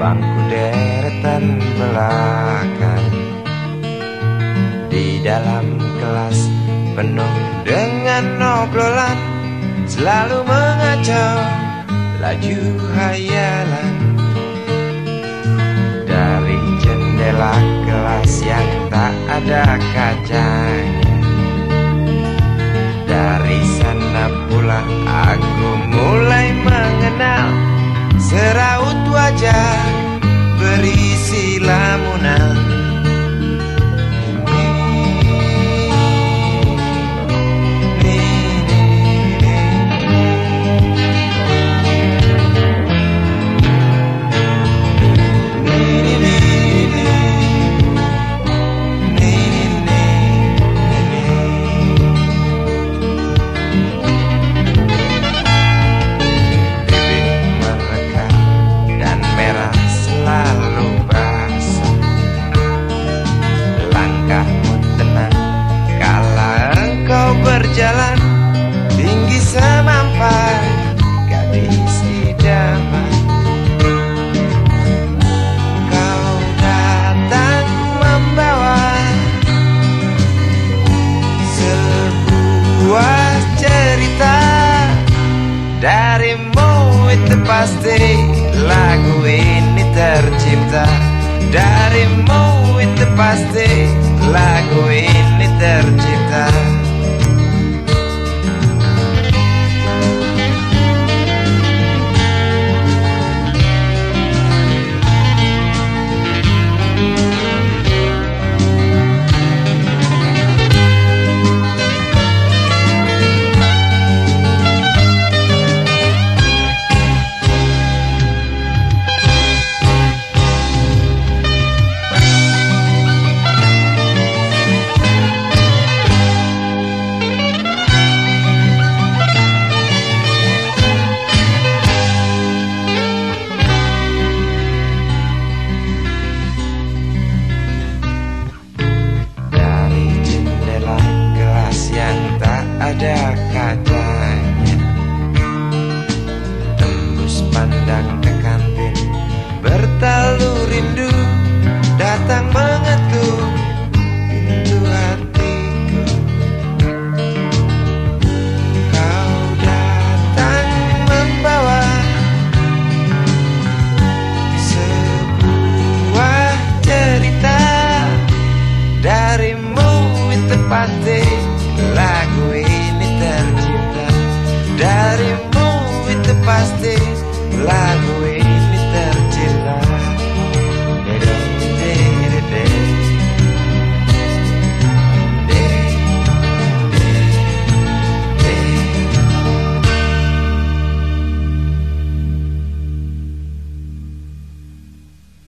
bangku deretan belakang. Di dalam kelas penuh dengan obrolan selalu mengacau laju hayalan dari jendela kelas yang tak ada kacanya tinggi semampai gadis idaman Kau datang membawa sebuah cerita. Darimu itu pasti lagu ini tercipta. Darimu itu pasti lagu ini tercipta ada katanya Tembus pandang ke kantin Bertalu rindu Datang mengetuk Pintu hatiku. Kau datang membawa Sebuah cerita. Darimu itu pasti lagu ini tercipta